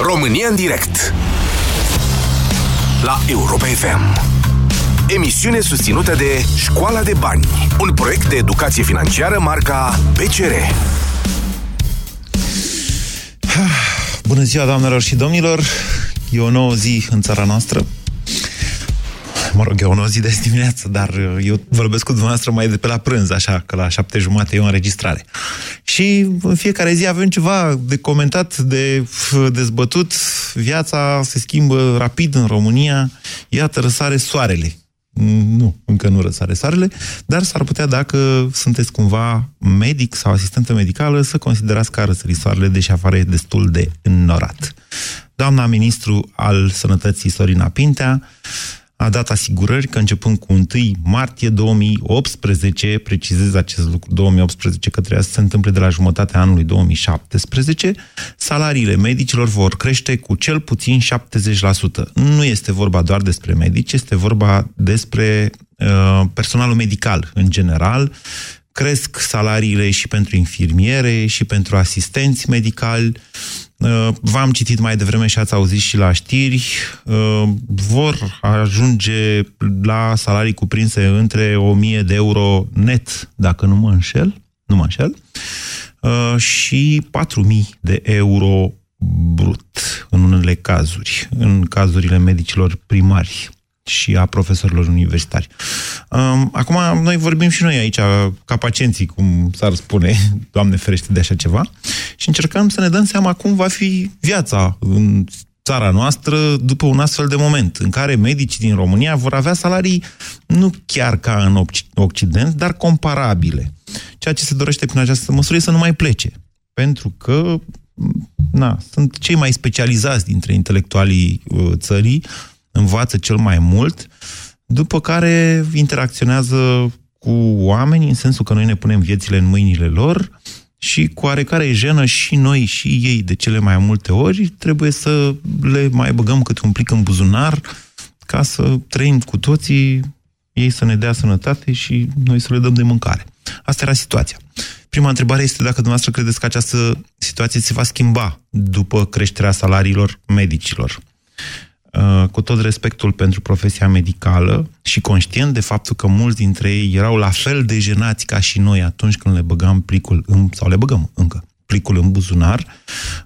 România în direct La Europa FM Emisiune susținută de Școala de Bani Un proiect de educație financiară marca PCR Bună ziua, doamnelor și domnilor! E o nouă zi în țara noastră. Mă rog, e o nouă zi de dimineață, dar eu vorbesc cu dumneavoastră mai de pe la prânz, așa, că la șapte jumate e o înregistrare. Și în fiecare zi avem ceva de comentat, de dezbătut. Viața se schimbă rapid în România. Iată, răsare soarele. Nu, încă nu răsare soarele, dar s-ar putea, dacă sunteți cumva medic sau asistentă medicală, să considerați că a răsărit soarele, deși afară e destul de înnorat. Doamna ministru al Sănătății, Sorina Pintea, a dat asigurări că începând cu 1 martie 2018, precizez acest lucru, 2018, că trebuia să se întâmple de la jumătatea anului 2017, salariile medicilor vor crește cu cel puțin 70%. Nu este vorba doar despre medici, este vorba despre uh, personalul medical în general, cresc salariile și pentru infirmiere și pentru asistenți medicali. Uh, v-am citit mai devreme și ați auzit și la știri. Uh, vor ajunge la salarii cuprinse între 1000 de euro net, dacă nu mă înșel, nu mă înșel, uh, și 4000 de euro brut în unele cazuri, în cazurile medicilor primari și a profesorilor universitari. Acum, noi vorbim și noi aici, ca pacienții, cum s-ar spune, Doamne ferește de așa ceva, și încercăm să ne dăm seama cum va fi viața în țara noastră după un astfel de moment, în care medicii din România vor avea salarii nu chiar ca în Occident, dar comparabile. Ceea ce se dorește prin această măsură e să nu mai plece. Pentru că na, sunt cei mai specializați dintre intelectualii uh, țării, învață cel mai mult, după care interacționează cu oamenii, în sensul că noi ne punem viețile în mâinile lor și cu oarecare jenă și noi și ei de cele mai multe ori trebuie să le mai băgăm câte un plic în buzunar ca să trăim cu toții, ei să ne dea sănătate și noi să le dăm de mâncare. Asta era situația. Prima întrebare este dacă dumneavoastră credeți că această situație se va schimba după creșterea salariilor medicilor. Uh, cu tot respectul pentru profesia medicală și conștient de faptul că mulți dintre ei erau la fel de jenați ca și noi atunci când le băgam plicul în, sau le băgăm încă plicul în buzunar,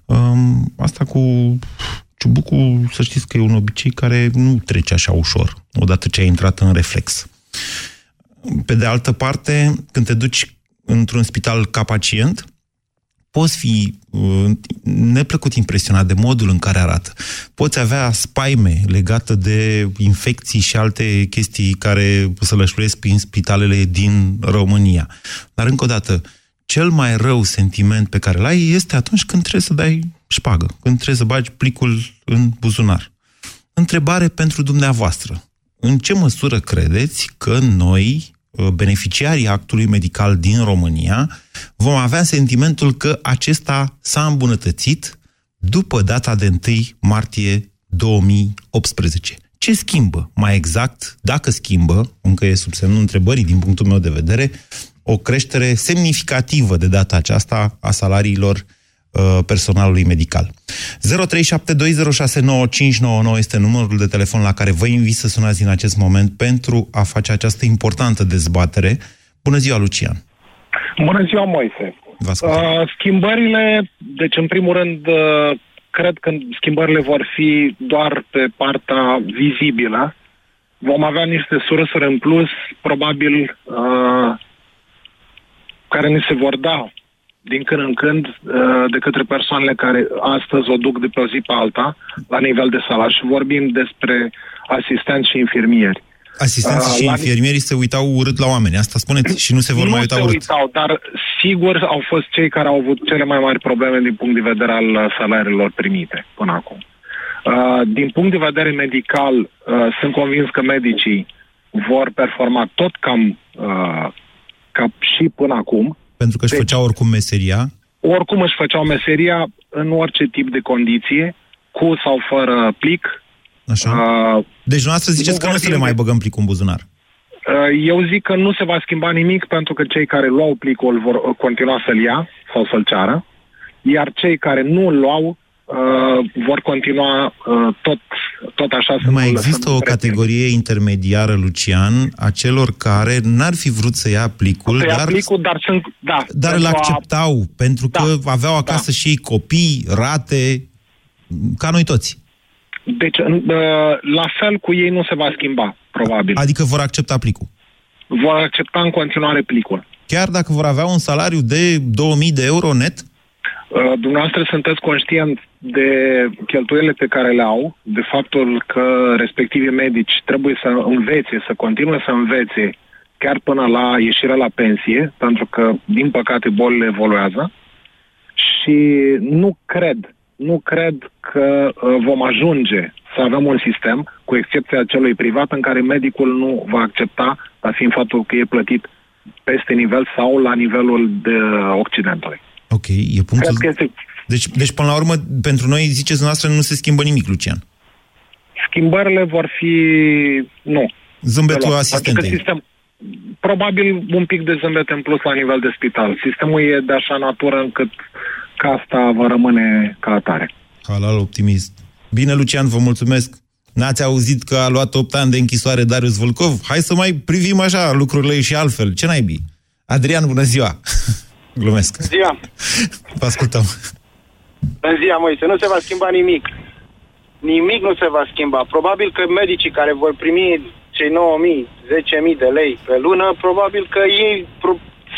um, asta cu ciubucul, să știți că e un obicei care nu trece așa ușor, odată ce ai intrat în reflex. Pe de altă parte, când te duci într-un spital ca pacient, poți fi uh, neplăcut impresionat de modul în care arată. Poți avea spaime legată de infecții și alte chestii care să lășluiesc prin spitalele din România. Dar, încă o dată, cel mai rău sentiment pe care îl ai este atunci când trebuie să dai șpagă, când trebuie să bagi plicul în buzunar. Întrebare pentru dumneavoastră. În ce măsură credeți că noi, Uh, beneficiarii actului medical din România vom avea sentimentul că acesta s-a îmbunătățit după data de 1 martie 2018. Ce schimbă mai exact, dacă schimbă, încă e sub semnul întrebării din punctul meu de vedere, o creștere semnificativă de data aceasta a salariilor Uh, personalului medical. 0372069599 este numărul de telefon la care vă invit să sunați în acest moment pentru a face această importantă dezbatere. Bună ziua, Lucian! Bună ziua, Moise! Uh, schimbările, deci în primul rând, uh, cred că schimbările vor fi doar pe partea vizibilă. Vom avea niște sursuri în plus, probabil, uh, care ni se vor da din când în când uh, de către persoanele care astăzi o duc de pe o zi pe alta la nivel de salar și vorbim despre asistenți și infirmieri. Asistenții uh, și infirmierii se uitau urât la oameni, asta spuneți, și nu se vor nu mai uita se urât. uitau, dar sigur au fost cei care au avut cele mai mari probleme din punct de vedere al uh, salariilor primite până acum. Uh, din punct de vedere medical, uh, sunt convins că medicii vor performa tot cam uh, ca și până acum, pentru că își deci, făceau oricum meseria? Oricum își făceau meseria în orice tip de condiție, cu sau fără plic. Așa. Uh, deci noastră ziceți că nu să le mai băgăm plicul în buzunar. Uh, eu zic că nu se va schimba nimic pentru că cei care luau plicul vor continua să-l ia sau să-l ceară, iar cei care nu îl luau uh, vor continua uh, tot, tot așa. Nu mai există o categorie intermediară, Lucian, a celor care n-ar fi vrut să ia plicul, să ia dar, plicul, dar, sunt, da, dar îl acceptau, a... pentru că da, aveau acasă da. și ei copii, rate, ca noi toți. Deci, la fel cu ei nu se va schimba, probabil. Adică vor accepta plicul. Vor accepta în continuare plicul. Chiar dacă vor avea un salariu de 2000 de euro net? Uh, dumneavoastră sunteți conștient de cheltuielile pe care le au, de faptul că respectivii medici trebuie să învețe, să continue să învețe chiar până la ieșirea la pensie, pentru că, din păcate, bolile evoluează. Și nu cred nu cred că uh, vom ajunge să avem un sistem, cu excepția celui privat, în care medicul nu va accepta, dar fiind faptul că e plătit peste nivel sau la nivelul de Occidentului. Ok, e punctul... Cred că este... deci, deci, până la urmă, pentru noi, ziceți noastră, nu se schimbă nimic, Lucian. Schimbările vor fi... nu. Zâmbetul asistentei. Sistem... Probabil un pic de zâmbet în plus la nivel de spital. Sistemul e de așa natură încât că asta va rămâne ca atare. Halal optimist. Bine, Lucian, vă mulțumesc. N-ați auzit că a luat 8 ani de închisoare Darius Volkov? Hai să mai privim așa lucrurile și altfel. Ce naibii? Adrian, bună ziua! Glumesc. Bună ziua! Vă ascultăm. Bună ziua, Moise. Nu se va schimba nimic. Nimic nu se va schimba. Probabil că medicii care vor primi cei 9.000, 10.000 de lei pe lună, probabil că ei,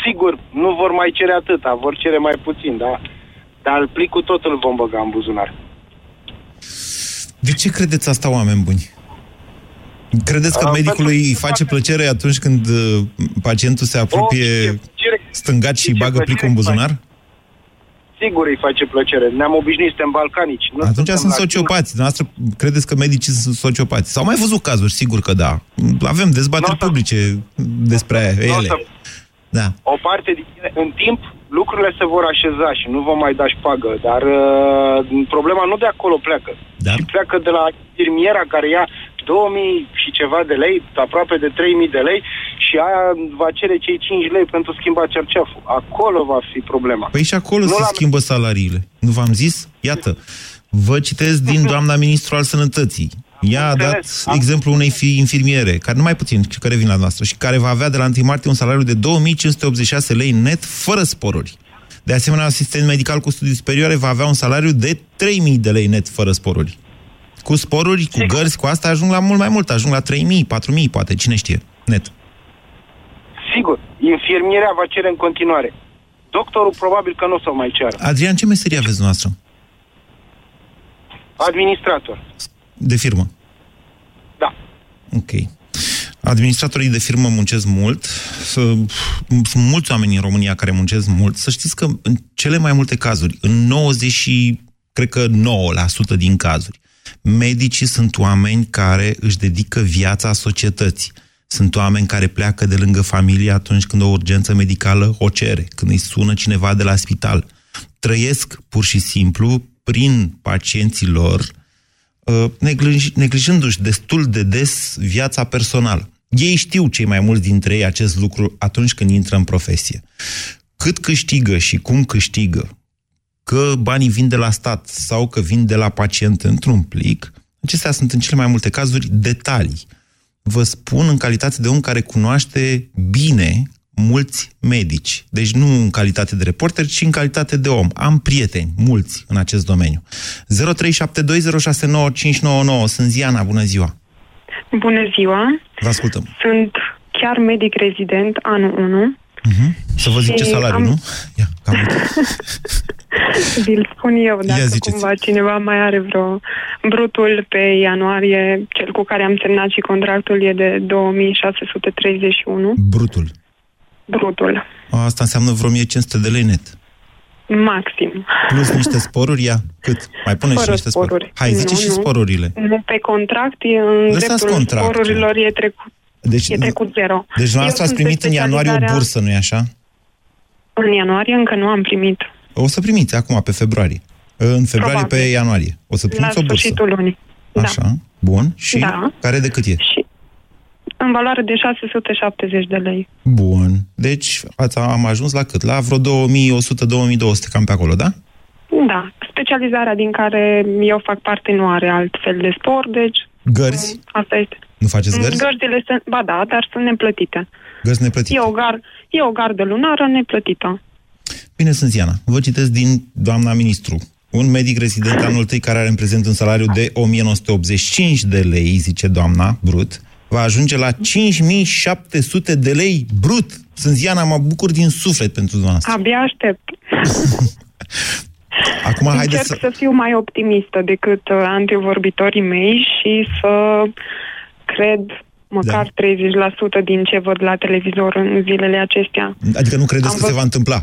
sigur, nu vor mai cere atâta, vor cere mai puțin, da? Dar plicul tot îl vom băga în buzunar. De ce credeți asta, oameni buni? Credeți că medicului îi face plăcere atunci când uh, pacientul se apropie stângat și bagă plicul în buzunar? Sigur îi face plăcere. Ne-am obișnuit, suntem balcanici. Nu Atunci sunt sociopați. Noastră credeți că medicii sunt sociopați? S-au mai văzut cazuri, sigur că da. Avem dezbateri publice despre ele. Da. O parte din în timp lucrurile se vor așeza și nu vom mai da șpagă, dar uh, problema nu de acolo pleacă. Dar? Pleacă de la firmiera care ia 2000 și ceva de lei, aproape de 3000 de lei și aia va cere cei 5 lei pentru schimba cerceaful. Acolo va fi problema. Păi și acolo nu se la... schimbă salariile. Nu v-am zis? Iată, vă citesc din doamna ministru al sănătății. Ea a dat exemplu unei fi infirmiere, care nu mai puțin, care vin la noastră, și care va avea de la 1 martie un salariu de 2586 lei net, fără sporuri. De asemenea, asistent medical cu studii superioare va avea un salariu de 3000 de lei net, fără sporuri. Cu sporuri, cu gărzi, cu asta ajung la mult mai mult, ajung la 3000, 4000, poate, cine știe, net. Sigur, infirmierea va cere în continuare. Doctorul probabil că nu o să mai ceară. Adrian, ce meserie aveți noastră? Administrator. De firmă? Da. Ok. Administratorii de firmă muncesc mult. Sunt mulți oameni în România care muncesc mult. Să știți că în cele mai multe cazuri, în 90 cred că 9% din cazuri, medicii sunt oameni care își dedică viața societății. Sunt oameni care pleacă de lângă familie atunci când o urgență medicală o cere, când îi sună cineva de la spital. Trăiesc pur și simplu prin pacienții lor Uh, neglijându-și destul de des viața personală. Ei știu cei mai mulți dintre ei acest lucru atunci când intră în profesie. Cât câștigă și cum câștigă, că banii vin de la stat sau că vin de la pacient într-un plic, acestea sunt în cele mai multe cazuri detalii. Vă spun în calitate de om care cunoaște bine mulți medici. Deci nu în calitate de reporter, ci în calitate de om. Am prieteni, mulți, în acest domeniu. 0372069599. Sunt Ziana, bună ziua! Bună ziua! Vă ascultăm! Sunt chiar medic rezident, anul 1. Uh-huh. Să vă zic ce salariu, am... nu? Ia, cam Vi-l spun eu, dacă Ia cumva cineva mai are vreo... Brutul pe ianuarie, cel cu care am semnat și contractul, e de 2631. Brutul? Brutul. Asta înseamnă vreo 1500 de lei net. Maxim. Plus niște sporuri, ia? Cât? Mai pune și niște sporuri. sporuri. Hai, zice nu, și sporurile. Nu, pe contract, e în Lăsați dreptul contract. sporurilor e trecut, deci, e trecut zero. Deci dumneavoastră ați primit în ianuarie o bursă, nu-i așa? În ianuarie încă nu am primit. O să primiți acum, pe februarie. În februarie Probabil. pe ianuarie. O să primiți La o bursă. La lunii. Așa, da. bun. Și da. care de cât e? Și în valoare de 670 de lei. Bun. Deci ați, am ajuns la cât? La vreo 2100-2200, cam pe acolo, da? Da. specializarea din care eu fac parte nu are alt fel de sport, deci... Gărzi? Asta este. Nu faceți gărzi? Gărzile sunt, ba da, dar sunt neplătite. Gărzi neplătite? E o, gar, e o gardă lunară neplătită. Bine, sunt Ziana. Vă citesc din doamna ministru. Un medic rezident anul tăi care are în prezent un salariu de 1985 de lei, zice doamna, brut, va ajunge la 5700 de lei brut. Sunt Ziana, mă bucur din suflet pentru dumneavoastră. Abia aștept. Acum, Încerc haideți să... să fiu mai optimistă decât uh, antevorbitorii mei și să cred măcar da. 30% din ce văd la televizor în zilele acestea. Adică nu credeți Am că văd... se va întâmpla?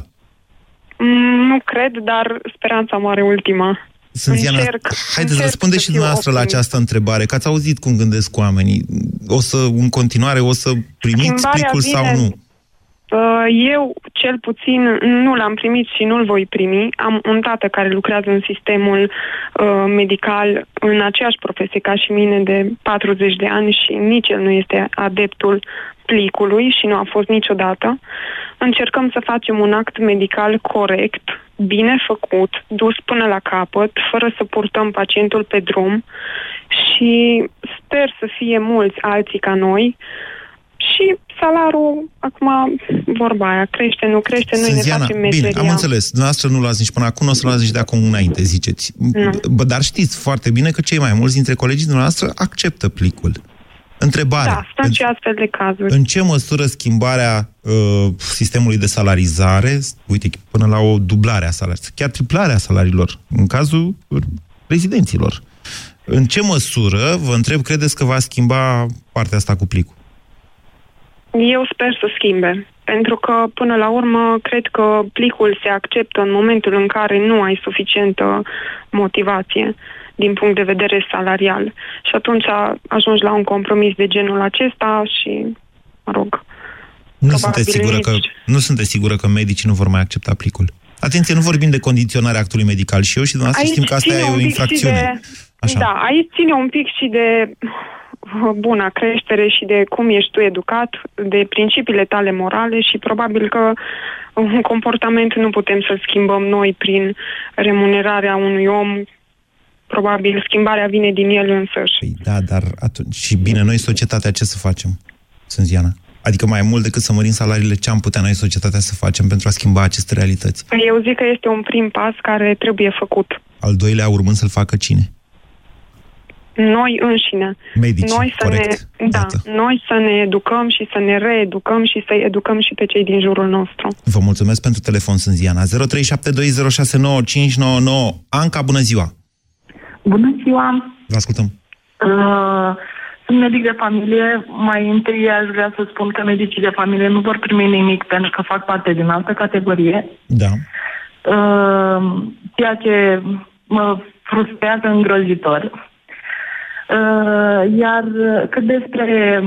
Mm, nu cred, dar speranța moare ultima. Sunt Diana, încerc, haideți, încerc răspundeți și dumneavoastră la această întrebare, că ați auzit cum gândesc oamenii. O să, în continuare, o să primiți Schimbarea plicul vine, sau nu? Uh, eu, cel puțin, nu l-am primit și nu-l voi primi. Am un tată care lucrează în sistemul uh, medical în aceeași profesie ca și mine de 40 de ani și nici el nu este adeptul plicului și nu a fost niciodată. Încercăm să facem un act medical corect, bine făcut, dus până la capăt, fără să purtăm pacientul pe drum și sper să fie mulți alții ca noi și salarul, acum, vorba aia, crește, nu crește, noi Sânziana, ne facem meseria. Bine, am înțeles. Dumneavoastră nu luați nici până acum, nu o să luați nici de acum înainte, ziceți. Bă, dar știți foarte bine că cei mai mulți dintre colegii dumneavoastră acceptă plicul. Întrebare. Da, sunt și astfel de cazuri. În ce măsură schimbarea uh, sistemului de salarizare, uite, până la o dublare a salariilor, chiar triplarea salariilor, în cazul rezidenților, în ce măsură, vă întreb, credeți că va schimba partea asta cu plicul? Eu sper să schimbe, pentru că, până la urmă, cred că plicul se acceptă în momentul în care nu ai suficientă motivație din punct de vedere salarial. Și atunci ajungi la un compromis de genul acesta și, mă rog, nu sunteți, sigură că, nu sunteți sigură că medicii nu vor mai accepta plicul? Atenție, nu vorbim de condiționarea actului medical și eu și dumneavoastră aici știm că asta e o infracțiune. De, Așa. Da, aici ține un pic și de buna creștere și de cum ești tu educat, de principiile tale morale și probabil că un comportament nu putem să-l schimbăm noi prin remunerarea unui om. Probabil schimbarea vine din el însăși. Păi da, dar atunci, și bine, noi societatea ce să facem, Sânziana? Adică mai mult decât să mărim salariile, ce am putea noi societatea să facem pentru a schimba aceste realități? Eu zic că este un prim pas care trebuie făcut. Al doilea urmând să-l facă cine? Noi înșine. Medici, noi să corect. Ne, da, noi să ne educăm și să ne reeducăm și să educăm și pe cei din jurul nostru. Vă mulțumesc pentru telefon, Sânziana. 0372069599. Anca, bună ziua! Bună ziua! Vă ascultăm. Uh, sunt medic de familie. Mai întâi aș vrea să spun că medicii de familie nu vor primi nimic pentru că fac parte din altă categorie. Da. Uh, ceea ce mă frustrează îngrozitor Uh, iar cât despre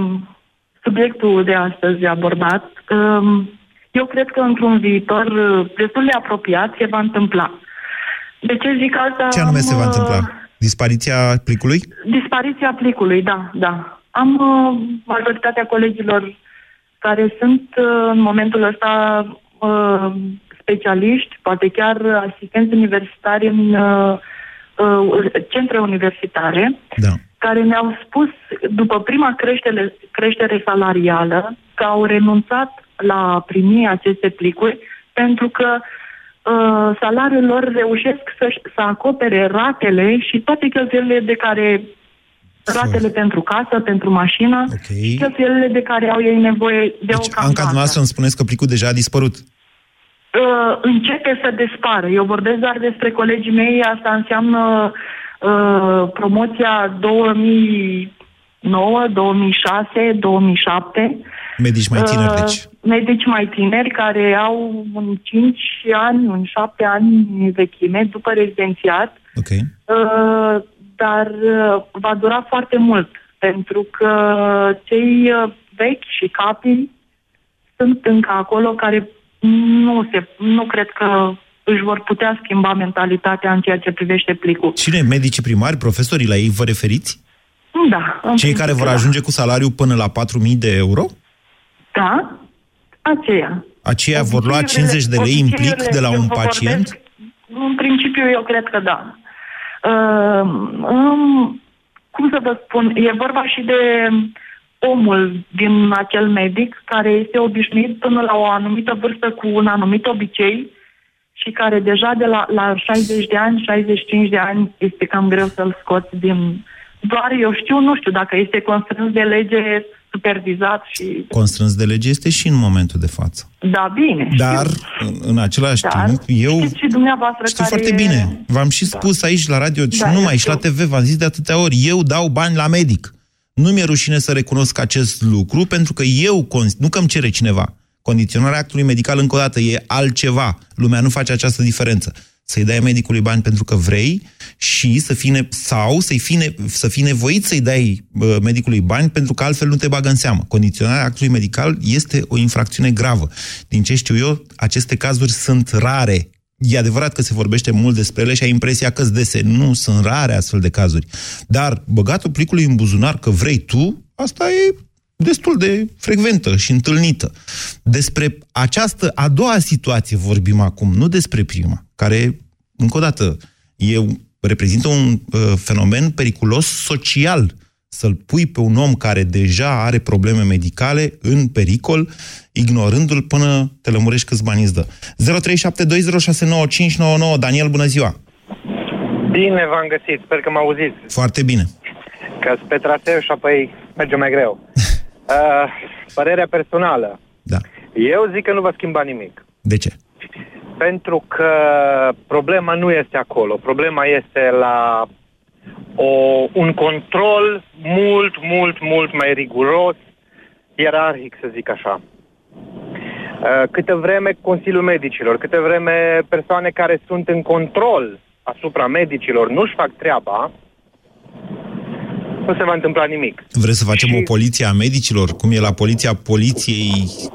subiectul de astăzi abordat, um, eu cred că într-un viitor destul de apropiat se va întâmpla. De ce zic asta? Ce anume se va întâmpla? Dispariția plicului? Dispariția plicului, da, da. Am uh, majoritatea colegilor care sunt uh, în momentul ăsta specialiști, poate chiar asistenți universitari în centre universitare, da care ne-au spus, după prima creștere, creștere salarială, că au renunțat la primi aceste plicuri pentru că uh, salariul lor reușesc să, să acopere ratele și toate cheltuielile de care ratele pentru casă, pentru mașină okay. și cheltuielile de care au ei nevoie de deci, o campanie. Anca, dumneavoastră îmi spuneți că plicul deja a dispărut. Uh, începe să dispară. Eu vorbesc doar despre colegii mei, asta înseamnă Uh, promoția 2009, 2006, 2007. Medici mai tineri, uh, deci. Medici mai tineri care au un 5 ani, un 7 ani vechime după rezidențiat. Ok. Uh, dar uh, va dura foarte mult, pentru că cei uh, vechi și capii sunt încă acolo care nu, se, nu cred că își vor putea schimba mentalitatea în ceea ce privește plicul. Cine? Medicii primari, profesorii la ei vă referiți? Da. Cei care vor da. ajunge cu salariu până la 4.000 de euro? Da, aceia. Aceia vor lua 50 de lei în plic de la un pacient? Vorbesc, În principiu, eu cred că da. Uh, um, cum să vă spun, e vorba și de omul din acel medic care este obișnuit până la o anumită vârstă cu un anumit obicei și care deja de la, la 60 de ani, 65 de ani este cam greu să-l scoți din... Doar eu știu, nu știu dacă este constrâns de lege supervizat și... Constrâns de lege este și în momentul de față. Da, bine. Dar, știu. în același Dar, timp, eu... și dumneavoastră știu care... foarte bine. V-am și da. spus aici la radio și da, nu numai, și la TV, v-am zis de atâtea ori. Eu dau bani la medic. Nu mi-e rușine să recunosc acest lucru, pentru că eu, nu că îmi cere cineva, condiționarea actului medical, încă o dată, e altceva. Lumea nu face această diferență să-i dai medicului bani pentru că vrei și să fii ne- sau să fii, ne- să fii nevoit să-i dai uh, medicului bani pentru că altfel nu te bagă în seamă. Condiționarea actului medical este o infracțiune gravă. Din ce știu eu, aceste cazuri sunt rare. E adevărat că se vorbește mult despre ele și ai impresia că dese. Nu, sunt rare astfel de cazuri. Dar băgatul plicului în buzunar că vrei tu, asta e destul de frecventă și întâlnită. Despre această a doua situație vorbim acum, nu despre prima, care, încă o dată, e, reprezintă un uh, fenomen periculos social. Să-l pui pe un om care deja are probleme medicale în pericol, ignorându-l până te lămurești câți bani îți dă. 0372069599 Daniel, bună ziua! Bine v-am găsit, sper că mă auziți. Foarte bine. Că pe traseu și apoi merge mai greu. Uh, părerea personală. Da. Eu zic că nu va schimba nimic. De ce? Pentru că problema nu este acolo. Problema este la o, un control mult, mult, mult mai riguros, ierarhic, să zic așa. Uh, câte vreme Consiliul Medicilor, câte vreme persoane care sunt în control asupra medicilor nu-și fac treaba, nu se va întâmpla nimic. Vreți să facem și... o poliție a medicilor? Cum e la poliția poliției?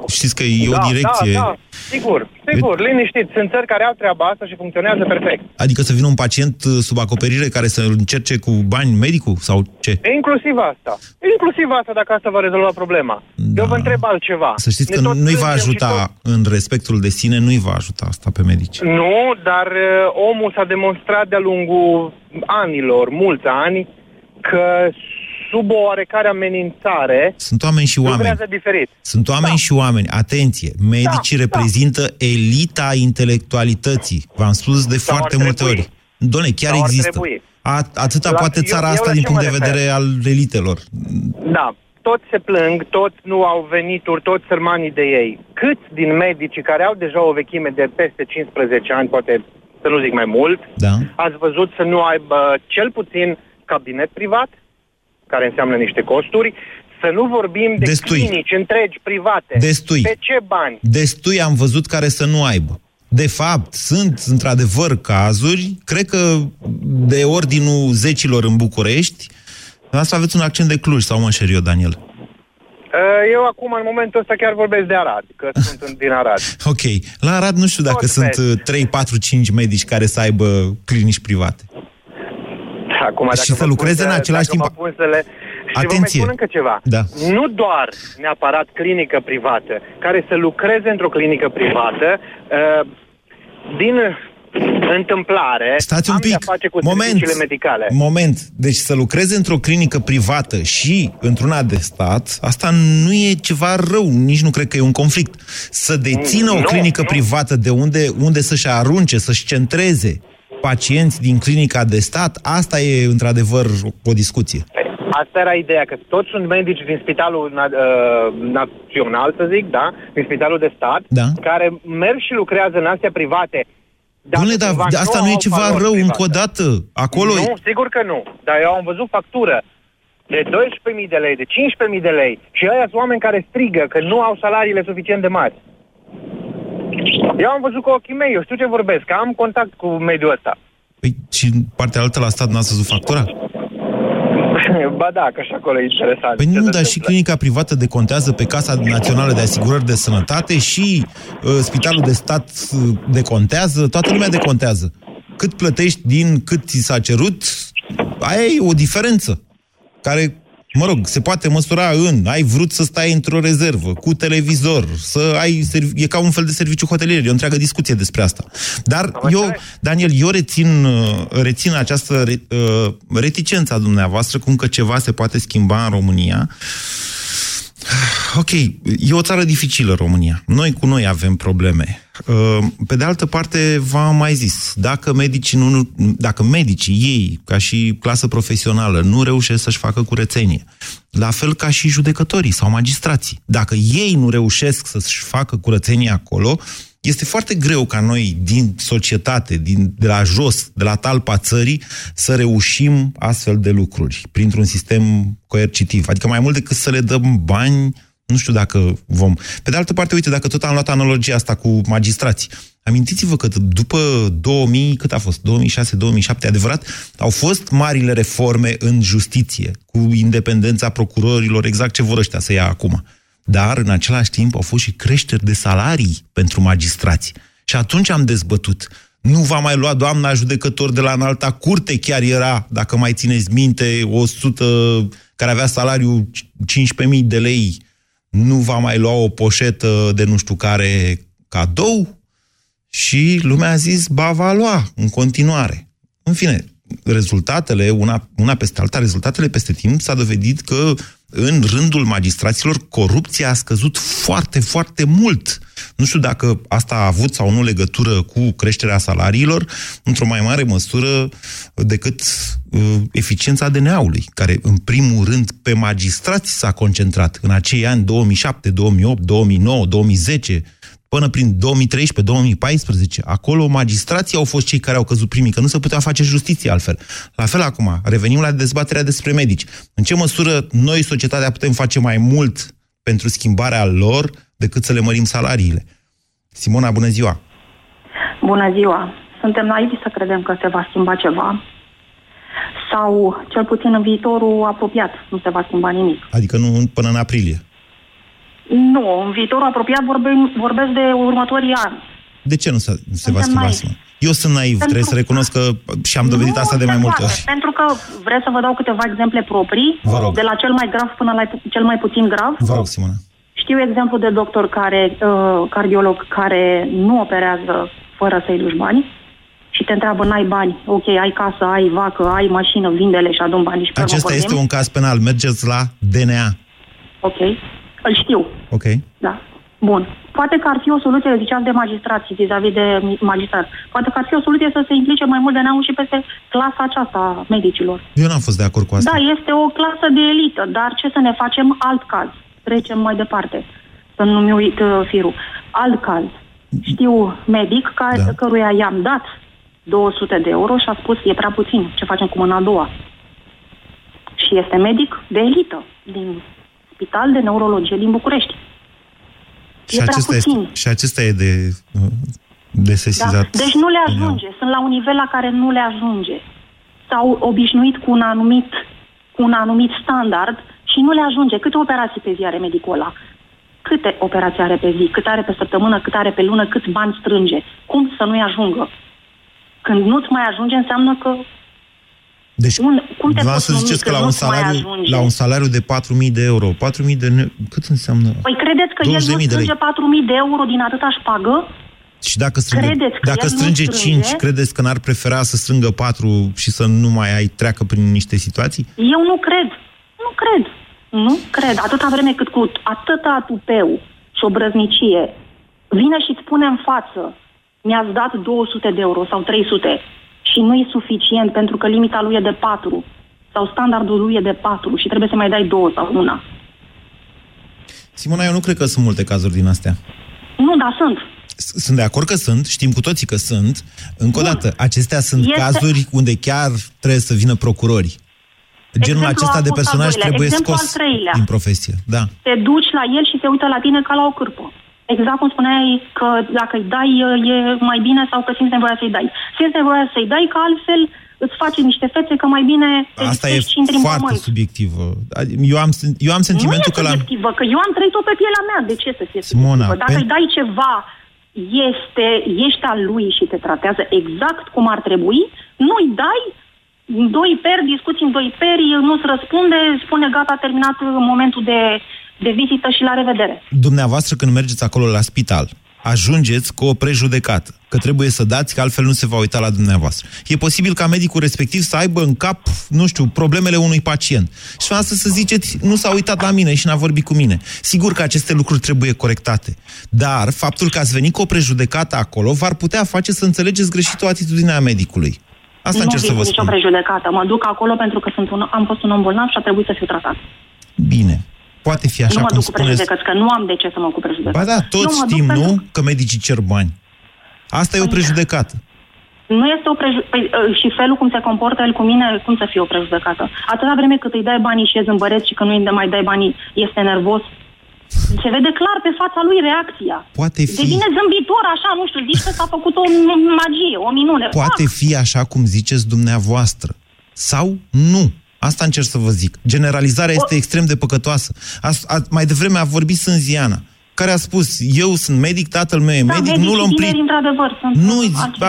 Știți că e da, o direcție... Da, da, sigur, sigur, e... liniștit. Sunt țări care au treaba asta și funcționează perfect. Adică să vină un pacient uh, sub acoperire care să încerce cu bani medicul sau ce? Inclusiv asta. Inclusiv asta, dacă asta va rezolva problema. Da. Eu vă întreb altceva. Să știți ne că nu-i va ajuta tot... în respectul de sine, nu-i va ajuta asta pe medici. Nu, dar uh, omul s-a demonstrat de-a lungul anilor, mulți ani, că sub o oarecare amenințare Sunt oameni și oameni. diferit. Sunt oameni da. și oameni. Atenție, medicii da, reprezintă da. elita intelectualității. V-am spus de Sau foarte multe ori. Doamne, chiar Sau există. A, atâta la, poate țara eu, asta eu din punct de vedere refer. al elitelor. Da, toți se plâng, toți nu au venituri, toți sărmanii de ei. Câți din medicii care au deja o vechime de peste 15 ani, poate să nu zic mai mult, da. ați văzut să nu aibă cel puțin cabinet privat, care înseamnă niște costuri, să nu vorbim de Destui. clinici întregi private. Destui. Pe ce bani? Destui am văzut care să nu aibă. De fapt, sunt într-adevăr cazuri, cred că de ordinul zecilor în București, asta aveți un accent de Cluj, sau mă înșer eu, Daniel? Uh, eu acum, în momentul ăsta, chiar vorbesc de Arad, că sunt din Arad. Ok. La Arad nu știu dacă Tot sunt vezi. 3, 4, 5 medici care să aibă clinici private. Acum, și să lucreze în același timp... Să le... Și Atenție. vă mai spun încă ceva. Da. Nu doar neapărat clinică privată, care să lucreze într-o clinică privată, uh, din întâmplare Stați un pic. face cu moment, medicale. Moment. Deci să lucreze într-o clinică privată și într-una de stat, asta nu e ceva rău, nici nu cred că e un conflict. Să dețină o nu, clinică nu. privată de unde, unde să-și arunce, să-și centreze pacienți din clinica de stat, asta e într-adevăr o discuție. Asta era ideea, că toți sunt medici din spitalul uh, național, să zic, da? Din spitalul de stat, da. care merg și lucrează în astea private. Doamne, dar asta nu e ceva rău privată. încă o dată. Acolo nu, e... sigur că nu. Dar eu am văzut factură de 12.000 de lei, de 15.000 de lei și ăia sunt oameni care strigă că nu au salariile suficient de mari. Eu am văzut cu ochii mei, eu știu ce vorbesc, că am contact cu mediul ăsta. Păi și în partea altă la stat n-ați văzut factura? ba da, că și acolo e interesant. Păi nu, dar și clinica privată decontează pe Casa Națională de Asigurări de Sănătate și uh, Spitalul de Stat uh, decontează, toată lumea decontează. Cât plătești din cât ți s-a cerut, aia e o diferență care Mă rog, se poate măsura în, ai vrut să stai într-o rezervă, cu televizor, să ai, e ca un fel de serviciu hotelier, e o întreagă discuție despre asta. Dar eu, Daniel, eu rețin, uh, rețin această uh, reticență a dumneavoastră cum că ceva se poate schimba în România. Ok, e o țară dificilă România. Noi cu noi avem probleme. Uh, pe de altă parte, v-am mai zis, dacă medicii, nu, dacă medicii, ei, ca și clasă profesională, nu reușesc să-și facă curățenie, la fel ca și judecătorii sau magistrații, dacă ei nu reușesc să-și facă curățenie acolo, este foarte greu ca noi, din societate, din, de la jos, de la talpa țării, să reușim astfel de lucruri printr-un sistem coercitiv. Adică mai mult decât să le dăm bani, nu știu dacă vom... Pe de altă parte, uite, dacă tot am luat analogia asta cu magistrații, amintiți-vă că după 2000, cât a fost? 2006-2007, adevărat, au fost marile reforme în justiție, cu independența procurorilor, exact ce vor ăștia să ia acum. Dar, în același timp, au fost și creșteri de salarii pentru magistrați. Și atunci am dezbătut. Nu va mai lua doamna judecător de la înalta curte, chiar era, dacă mai țineți minte, 100 care avea salariu 15.000 de lei, nu va mai lua o poșetă de nu știu care cadou și lumea a zis, ba, va lua în continuare. În fine, rezultatele, una, una peste alta, rezultatele peste timp s-a dovedit că în rândul magistraților corupția a scăzut foarte, foarte mult. Nu știu dacă asta a avut sau nu legătură cu creșterea salariilor, într-o mai mare măsură decât uh, eficiența DNA-ului, care în primul rând pe magistrați s-a concentrat în acei ani 2007, 2008, 2009, 2010, până prin 2013-2014. Acolo magistrații au fost cei care au căzut primii, că nu se putea face justiție altfel. La fel acum, revenim la dezbaterea despre medici. În ce măsură noi, societatea, putem face mai mult pentru schimbarea lor decât să le mărim salariile? Simona, bună ziua! Bună ziua! Suntem naivi să credem că se va schimba ceva sau, cel puțin în viitorul apropiat, nu se va schimba nimic. Adică nu până în aprilie? Nu, în viitorul apropiat vorbim, vorbesc de următorii ani. De ce nu se, se va schimba asta? Eu sunt naiv, pentru trebuie să recunosc că și am dovedit nu asta de mai multe ori. Pentru că vreți să vă dau câteva exemple proprii, vă rog. de la cel mai grav până la cel mai puțin grav. Vă rog, Simona. Știu exemplu de doctor care, uh, cardiolog care nu operează fără să-i duci bani și te întreabă, n-ai bani, ok, ai casă, ai vacă, ai mașină, vindele și adun bani. Și Acesta este un caz penal, mergeți la DNA. Ok. Îl știu. Ok. Da. Bun. Poate că ar fi o soluție, ziceam de magistrații vis-a-vis de magistrat. Poate că ar fi o soluție să se implice mai mult de neamul și peste clasa aceasta a medicilor. Eu n-am fost de acord cu asta. Da, este o clasă de elită, dar ce să ne facem? Alt caz. Trecem mai departe. Să nu-mi uit uh, firul. Alt caz. Știu medic care, da. căruia i-am dat 200 de euro și a spus e prea puțin, ce facem cu mâna a doua? Și este medic de elită din Spital de Neurologie din București. Și e acesta, este, și acesta e de, de sesizat. Da. Deci nu le ajunge. Sunt la un nivel la care nu le ajunge. S-au obișnuit cu un anumit, cu un anumit standard și nu le ajunge. Câte operații pe zi are medicul ăla? Câte operații are pe zi? Cât are pe săptămână? Cât are pe lună? Cât bani strânge? Cum să nu-i ajungă? Când nu-ți mai ajunge, înseamnă că deci, un, cum te să ziceți că la un, salariu, la un salariu de 4.000 de euro, 4.000 de... Ne... Cât înseamnă? Păi credeți că el nu strânge 4.000 de euro din atâta șpagă? Și dacă strânge, credeți că dacă strânge, strânge 5, credeți că n-ar prefera să strângă 4 și să nu mai ai treacă prin niște situații? Eu nu cred. Nu cred. Nu cred. Atâta vreme cât cu atâta tupeu și obrăznicie vine și îți spune în față mi-ați dat 200 de euro sau 300 și nu e suficient pentru că limita lui e de 4 sau standardul lui e de 4 și trebuie să mai dai două sau una. Simona, eu nu cred că sunt multe cazuri din astea. Nu, dar sunt. Sunt de acord că sunt, știm cu toții că sunt. Încă o dată, acestea sunt este... cazuri unde chiar trebuie să vină procurori. Genul Exemplu acesta de personaj trebuie Exemplu scos din profesie. Da. Te duci la el și se uită la tine ca la o cârpă exact cum spuneai că dacă îi dai e mai bine sau că simți nevoia să-i dai. Simți nevoia să-i dai, că altfel îți face niște fețe că mai bine te Asta e și intri foarte pământ. subiectivă. Eu am, eu am sentimentul nu că la... că eu am trăit-o pe pielea mea. De ce să fie Simona, subiectivă? Dacă pe... îi dai ceva, este, ești al lui și te tratează exact cum ar trebui, nu îi dai, doi peri, discuții în doi peri, nu se răspunde, spune gata, a terminat momentul de, de vizită și la revedere. Dumneavoastră când mergeți acolo la spital, ajungeți cu o prejudecată, că trebuie să dați, că altfel nu se va uita la dumneavoastră. E posibil ca medicul respectiv să aibă în cap, nu știu, problemele unui pacient. Și asta să ziceți, nu s-a uitat la mine și n-a vorbit cu mine. Sigur că aceste lucruri trebuie corectate. Dar faptul că ați venit cu o prejudecată acolo v-ar putea face să înțelegeți greșit o atitudinea medicului. Asta nu încerc să vă spun. Nu prejudecată. Mă duc acolo pentru că sunt un, am fost un om bolnav și a trebuit să fiu tratat. Bine. Poate fi așa nu mă cum duc spuneți. cu prejudecăți, că nu am de ce să mă cu prejudecăți. Ba da, toți nu, știm, nu? Pentru... Că medicii cer bani. Asta e o păi- prejudecată. Nu este o prejudecată. Păi, ă, și felul cum se comportă el cu mine, cum să fie o prejudecată? Atâta vreme cât îi dai banii și e zâmbăreț și că nu îi mai dai banii, este nervos, se vede clar pe fața lui reacția. Poate fi. Devine zâmbitor, așa, nu știu, zici că s-a făcut o magie, o minune. Poate Fac. fi așa cum ziceți dumneavoastră. Sau nu. Asta încerc să vă zic. Generalizarea o... este extrem de păcătoasă. A, a, mai devreme a vorbit Sânziana, care a spus, eu sunt medic, tatăl meu e da, medic, nu l-am plit. într-adevăr, sunt Nu,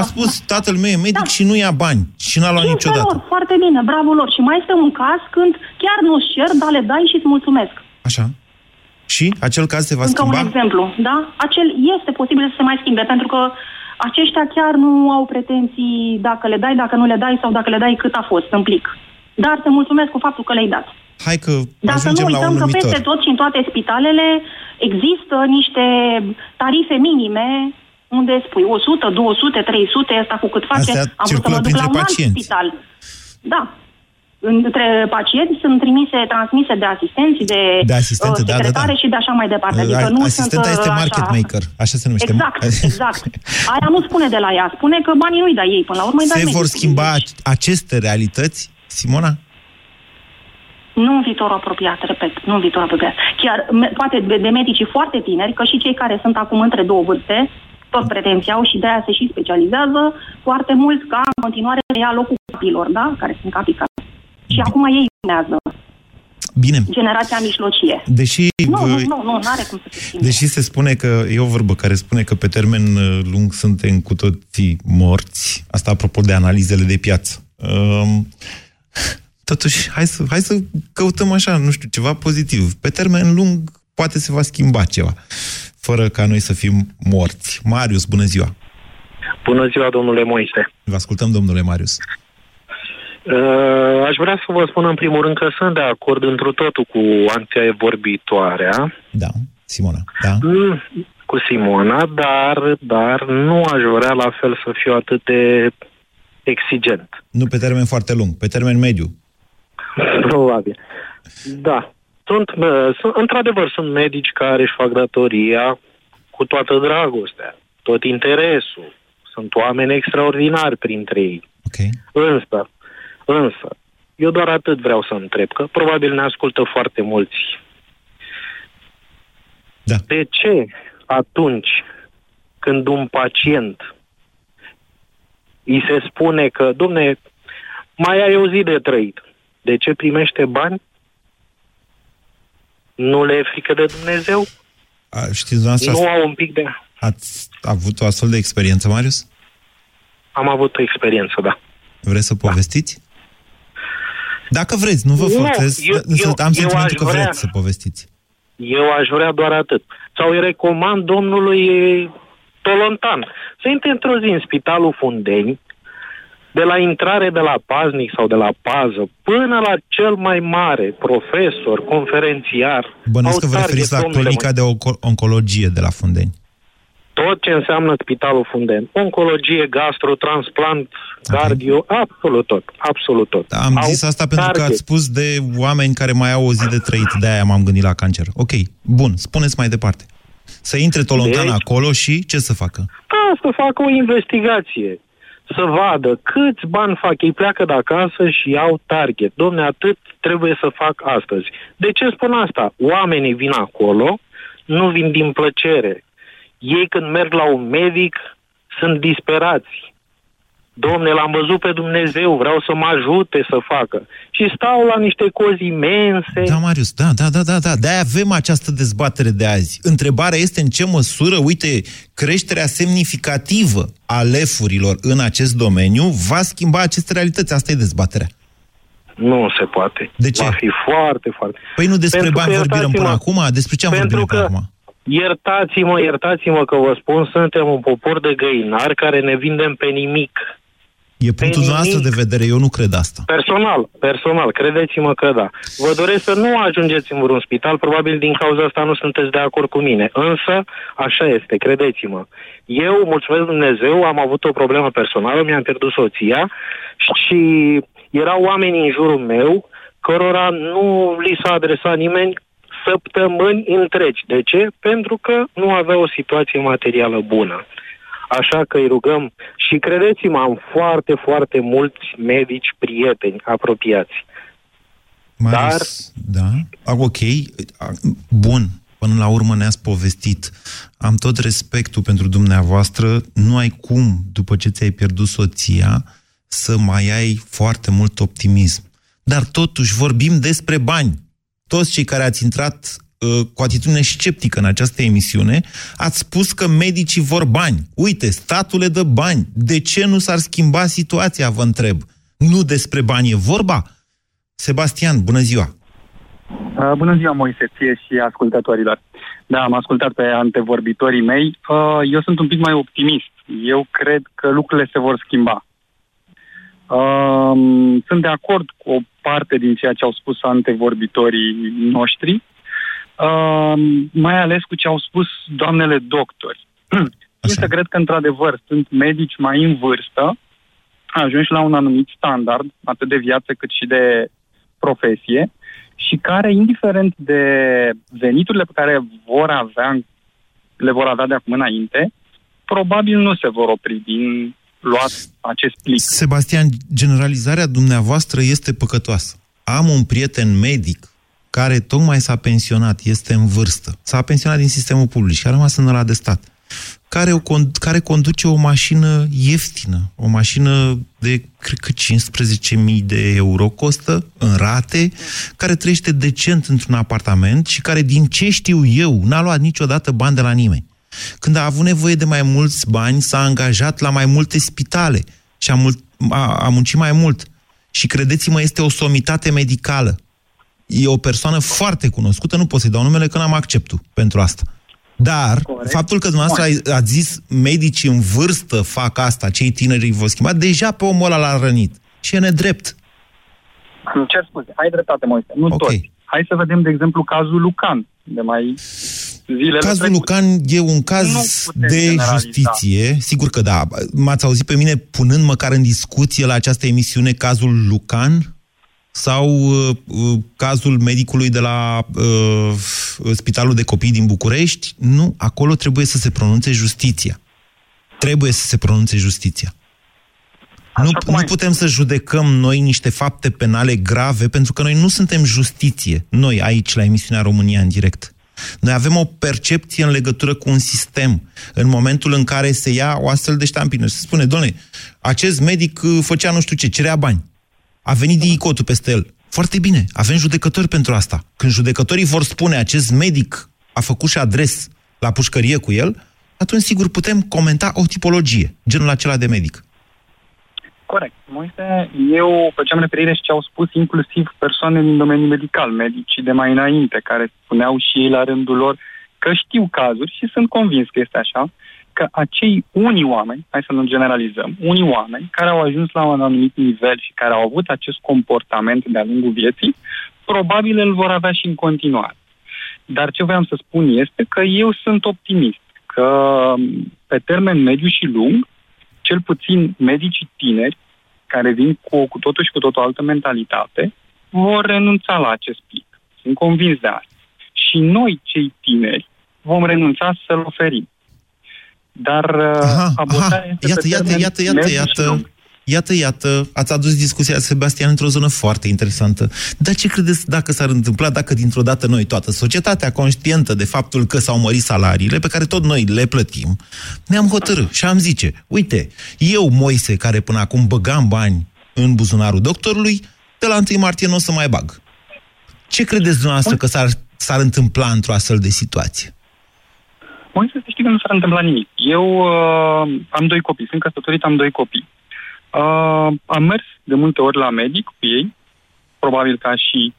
a spus, tatăl meu e medic da. și nu ia bani. Și n-a luat niciodată. Lor, foarte bine, bravo lor. Și mai este un caz când chiar nu-ți cer, dar le dai și îți mulțumesc. Așa. Și acel caz se va Încă schimba? un exemplu, da? Acel este posibil să se mai schimbe, pentru că aceștia chiar nu au pretenții dacă le dai, dacă nu le dai sau dacă le dai cât a fost în plic dar te mulțumesc cu faptul că le-ai dat. Hai că Dar să nu uităm că peste tot și în toate spitalele există niște tarife minime unde spui 100, 200, 300, asta cu cât face. Astea Am vrut să mă duc la un alt spital. Da, între pacienți sunt trimise, transmise de asistenți, de, de asistente, uh, secretare da, da, da. și de așa mai departe. Adică nu Asistenta sunt, este uh, market așa. maker, așa se numește. Exact, exact. Aia nu spune de la ea, spune că banii nu-i dai ei, până la urmă Se vor schimba aceste realități, Simona? Nu în viitor apropiat, repet, nu în viitor apropiat. Chiar, poate de, de medicii foarte tineri, că și cei care sunt acum între două vârste, tot pretenția au și de aia se și specializează foarte mult ca în continuare să ia locul copilor, da? Care sunt capii și acum ei urmează. Bine. Generația mijlocie. Deși, nu, nu, nu, nu, are cum să se schimbe. Deși se spune că, e o vorbă care spune că pe termen uh, lung suntem cu toții morți, asta apropo de analizele de piață. Um, totuși, hai să, hai să căutăm așa, nu știu, ceva pozitiv. Pe termen lung poate se va schimba ceva, fără ca noi să fim morți. Marius, bună ziua! Bună ziua, domnule Moise! Vă ascultăm, domnule Marius. Uh, aș vrea să vă spun în primul rând că sunt de acord întru totul cu anția vorbitoarea. Da, Simona, da. Mm, cu Simona, dar, dar nu aș vrea la fel să fiu atât de exigent. Nu pe termen foarte lung, pe termen mediu. Probabil. Da. Sunt, uh, sunt, într-adevăr, sunt medici care își fac datoria cu toată dragostea, tot interesul. Sunt oameni extraordinari printre ei. Okay. Însă, Însă, eu doar atât vreau să întreb, că probabil ne ascultă foarte mulți. Da. De ce atunci când un pacient îi se spune că, domne, mai ai o zi de trăit, de ce primește bani? Nu le e frică de Dumnezeu? A, știți, nu au un pic de... Ați avut o astfel de experiență, Marius? Am avut o experiență, da. Vreți să povestiți? Da. Dacă vreți, nu vă forțez, eu, eu, am sentimentul că vrea, vreți să povestiți. Eu aș vrea doar atât. Sau îi recomand domnului Tolontan să intre într-o zi în Spitalul Fundeni, de la intrare de la paznic sau de la pază, până la cel mai mare profesor, conferențiar. Bănesc că vă referiți la clinica de oncologie de la Fundeni tot ce înseamnă Spitalul Funden. Oncologie, gastro, transplant, okay. cardio, absolut tot. Absolut tot. Da, am Au zis asta pentru target. că ați spus de oameni care mai au o zi de trăit, de aia m-am gândit la cancer. Ok, bun, spuneți mai departe. Să intre Tolontan deci, acolo și ce să facă? Da, să facă o investigație. Să vadă câți bani fac. Ei pleacă de acasă și iau target. Domne, atât trebuie să fac astăzi. De ce spun asta? Oamenii vin acolo, nu vin din plăcere ei când merg la un medic sunt disperați. Domne, l-am văzut pe Dumnezeu, vreau să mă ajute să facă. Și stau la niște cozi imense. Da, Marius, da, da, da, da, da. De-aia avem această dezbatere de azi. Întrebarea este în ce măsură, uite, creșterea semnificativă a lefurilor în acest domeniu va schimba aceste realități. Asta e dezbaterea. Nu se poate. De ce? Va fi foarte, foarte... Păi nu despre Pentru bani vorbim până acum? Despre ce am vorbit până acum? Iertați-mă, iertați-mă că vă spun, suntem un popor de găinari care ne vindem pe nimic. E punctul noastră de vedere, eu nu cred asta. Personal, personal, credeți-mă că da. Vă doresc să nu ajungeți în vreun spital, probabil din cauza asta nu sunteți de acord cu mine. Însă, așa este, credeți-mă. Eu, mulțumesc Dumnezeu, am avut o problemă personală, mi-am pierdut soția și erau oameni în jurul meu cărora nu li s-a adresat nimeni săptămâni întregi. De ce? Pentru că nu avea o situație materială bună. Așa că îi rugăm și credeți-mă, am foarte, foarte mulți medici prieteni apropiați. Marius, Dar... Da? Ok, bun, până la urmă ne-ați povestit. Am tot respectul pentru dumneavoastră, nu ai cum, după ce ți-ai pierdut soția, să mai ai foarte mult optimism. Dar totuși vorbim despre bani. Toți cei care ați intrat uh, cu atitudine sceptică în această emisiune, ați spus că medicii vor bani. Uite, statul le dă bani. De ce nu s-ar schimba situația, vă întreb? Nu despre bani e vorba? Sebastian, bună ziua! Uh, bună ziua, Moise, ție și ascultătorilor. Da, am ascultat pe antevorbitorii mei. Uh, eu sunt un pic mai optimist. Eu cred că lucrurile se vor schimba. Uh, sunt de acord cu o parte din ceea ce au spus antevorbitorii noștri, uh, mai ales cu ce au spus doamnele doctori. Însă cred că, într-adevăr, sunt medici mai în vârstă, ajunși la un anumit standard, atât de viață cât și de profesie, și care, indiferent de veniturile pe care vor avea, le vor avea de acum înainte, probabil nu se vor opri din luat acest plic. Sebastian, generalizarea dumneavoastră este păcătoasă. Am un prieten medic care tocmai s-a pensionat, este în vârstă, s-a pensionat din sistemul public și a rămas în ăla de stat, care, o, care conduce o mașină ieftină, o mașină de, cred că 15.000 de euro costă, în rate, care trăiește decent într-un apartament și care, din ce știu eu, n-a luat niciodată bani de la nimeni. Când a avut nevoie de mai mulți bani, s-a angajat la mai multe spitale și a, mult, a, a muncit mai mult. Și credeți-mă, este o somitate medicală. E o persoană foarte cunoscută, nu pot să-i dau numele, că n-am acceptul pentru asta. Dar Corect. faptul că dumneavoastră ați zis medicii în vârstă fac asta, cei tineri îi vor schimba, deja pe omul ăla l-a rănit. Și e nedrept. Îmi cer scuze, ai dreptate, Moise, nu okay. toți. Hai să vedem, de exemplu, cazul Lucan, de mai zilele Cazul trecute. Lucan e un caz de justiție, sigur că da. M-ați auzit pe mine punând măcar în discuție la această emisiune cazul Lucan? Sau uh, uh, cazul medicului de la uh, Spitalul de Copii din București? Nu, acolo trebuie să se pronunțe justiția. Trebuie să se pronunțe justiția. nu, nu putem să judecăm noi niște fapte penale grave, pentru că noi nu suntem justiție, noi aici la emisiunea România în direct. Noi avem o percepție în legătură cu un sistem. În momentul în care se ia o astfel de ștampină și se spune, doamne, acest medic uh, făcea nu știu ce, cerea bani. A venit dicotul peste el. Foarte bine, avem judecători pentru asta. Când judecătorii vor spune acest medic a făcut și adres la pușcărie cu el, atunci sigur putem comenta o tipologie, genul acela de medic. Corect. Moise, eu făceam referire și ce au spus inclusiv persoane din domeniul medical, medici de mai înainte, care spuneau și ei la rândul lor că știu cazuri și sunt convins că este așa, că acei unii oameni, hai să nu generalizăm, unii oameni care au ajuns la un anumit nivel și care au avut acest comportament de-a lungul vieții, probabil îl vor avea și în continuare. Dar ce vreau să spun este că eu sunt optimist, că pe termen mediu și lung, cel puțin medicii tineri, care vin cu, cu totul și cu totul altă mentalitate, vor renunța la acest plic. Sunt convins de asta. Și noi, cei tineri, vom renunța să-l oferim. Dar uh, aha, abordarea aha, este iată, iată, iată, iată, iată, Iată, iată, ați adus discuția Sebastian într-o zonă foarte interesantă. Dar ce credeți dacă s-ar întâmpla dacă dintr-o dată noi, toată societatea conștientă de faptul că s-au mărit salariile, pe care tot noi le plătim, ne-am hotărât și am zice, uite, eu, Moise, care până acum băgam bani în buzunarul doctorului, de la 1 martie nu o să mai bag. Ce credeți dumneavoastră că s-ar, s-ar întâmpla într-o astfel de situație? Moise, să știi că nu s-ar întâmpla nimic. Eu uh, am doi copii, sunt căsătorit, am doi copii. Uh, am mers de multe ori la medic cu ei, probabil ca și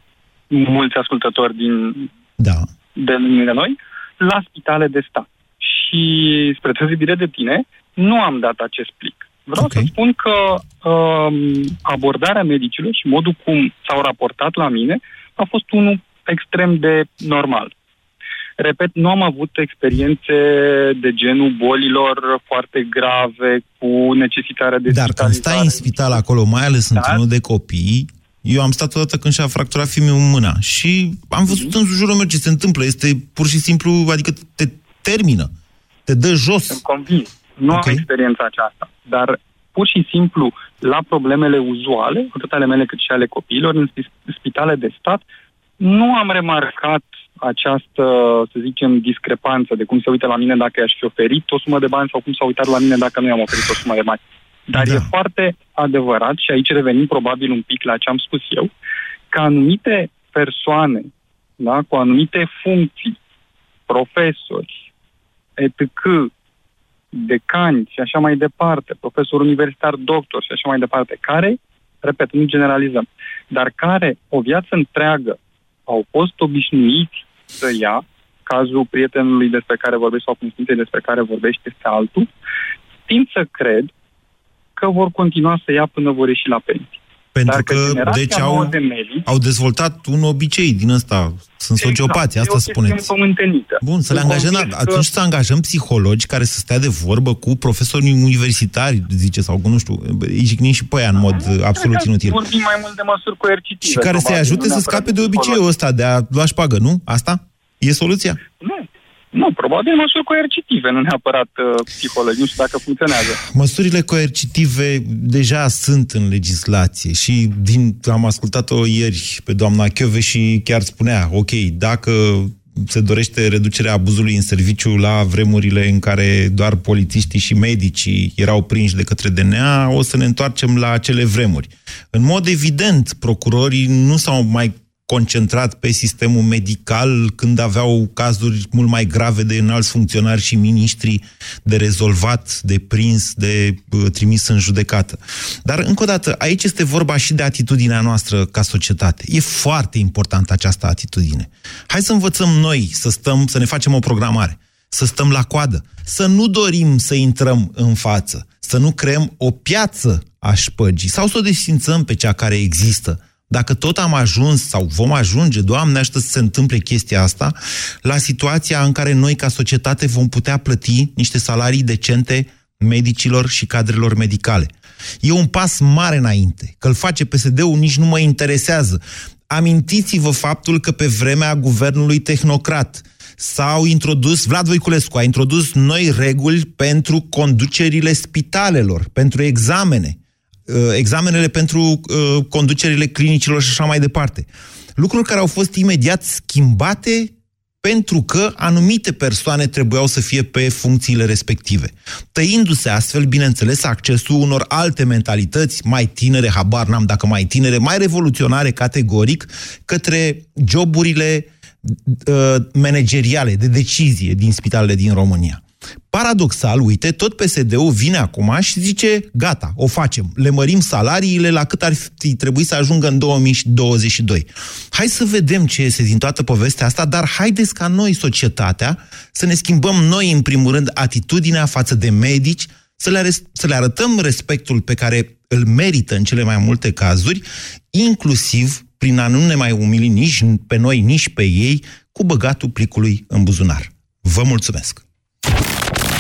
mulți ascultători din da. de lângă noi, la spitale de stat. Și spre deosebire de tine, nu am dat acest plic. Vreau okay. să spun că uh, abordarea medicilor și modul cum s-au raportat la mine a fost unul extrem de normal. Repet, nu am avut experiențe de genul bolilor foarte grave cu necesitarea de Dar când stai în spital acolo, mai ales da? într-unul de copii, eu am stat odată când și-a fracturat fiul mâna și am văzut mm-hmm. în jurul meu ce se întâmplă. Este pur și simplu, adică te termină, te dă jos. Sunt convins. Nu okay. am experiența aceasta. Dar pur și simplu la problemele uzuale, atât ale mele cât și ale copiilor, în spitale de stat, nu am remarcat această, să zicem, discrepanță de cum se uită la mine dacă i-aș fi oferit o sumă de bani sau cum s-a uitat la mine dacă nu i-am oferit o sumă de bani. Dar da. e foarte adevărat, și aici revenim probabil un pic la ce am spus eu, că anumite persoane da, cu anumite funcții, profesori, etc., decanți și așa mai departe, profesor universitar, doctor și așa mai departe, care, repet, nu generalizăm, dar care o viață întreagă au fost obișnuiți să ia, cazul prietenului despre care vorbești sau cunoștinței despre care vorbești este altul, tind să cred că vor continua să ia până vor ieși la pensie. Pentru că, deci, au, de medici, au dezvoltat un obicei din ăsta. Sunt exact, sociopați, asta spuneți. Bun, să le angajăm, atunci să angajăm psihologi care să stea de vorbă cu profesori universitari, zice, sau cu, nu știu, îi jignim și pe aia în mod da, absolut da, inutil. Vorbim mai mult de măsuri coercitive. Și care să-i ajute să scape de obiceiul ăsta de a lua șpagă, nu? Asta? E soluția? Nu, nu, probabil măsuri coercitive, nu neapărat uh, psihologi. Nu știu dacă funcționează. Măsurile coercitive deja sunt în legislație și din, am ascultat-o ieri pe doamna Chiove și chiar spunea, ok, dacă se dorește reducerea abuzului în serviciu la vremurile în care doar polițiștii și medicii erau prinși de către DNA, o să ne întoarcem la acele vremuri. În mod evident, procurorii nu s-au mai concentrat pe sistemul medical când aveau cazuri mult mai grave de înalți funcționari și miniștri de rezolvat, de prins, de uh, trimis în judecată. Dar, încă o dată, aici este vorba și de atitudinea noastră ca societate. E foarte importantă această atitudine. Hai să învățăm noi să stăm, să ne facem o programare, să stăm la coadă, să nu dorim să intrăm în față, să nu creăm o piață a șpăgii sau să o desfințăm pe cea care există dacă tot am ajuns sau vom ajunge, Doamne, aștept să se întâmple chestia asta, la situația în care noi ca societate vom putea plăti niște salarii decente medicilor și cadrelor medicale. E un pas mare înainte. Că îl face PSD-ul nici nu mă interesează. Amintiți-vă faptul că pe vremea guvernului tehnocrat s-au introdus, Vlad Voiculescu a introdus noi reguli pentru conducerile spitalelor, pentru examene. Uh, examenele pentru uh, conducerile clinicilor și așa mai departe. Lucruri care au fost imediat schimbate pentru că anumite persoane trebuiau să fie pe funcțiile respective, tăindu-se astfel, bineînțeles, accesul unor alte mentalități mai tinere, habar n-am dacă mai tinere, mai revoluționare categoric, către joburile uh, manageriale, de decizie din spitalele din România. Paradoxal, uite, tot PSD-ul vine acum și zice, gata, o facem, le mărim salariile la cât ar fi trebuit să ajungă în 2022. Hai să vedem ce este din toată povestea asta, dar haideți ca noi, societatea, să ne schimbăm noi, în primul rând, atitudinea față de medici, să le, să le arătăm respectul pe care îl merită în cele mai multe cazuri, inclusiv prin a nu ne mai umili nici pe noi, nici pe ei, cu băgatul plicului în buzunar. Vă mulțumesc!